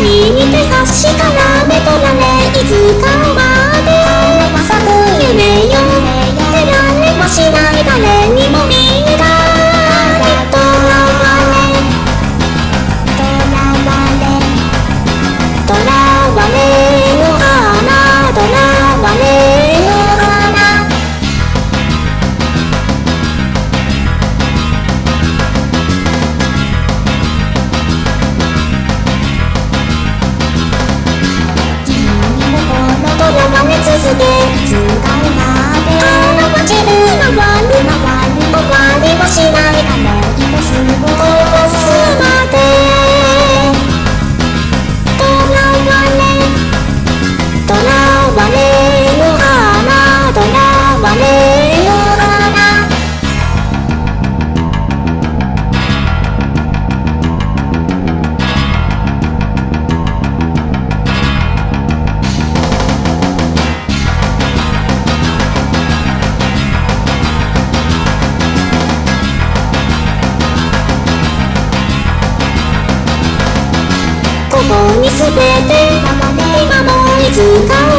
に。似て察しから目とナ棒に全てて。今もいつか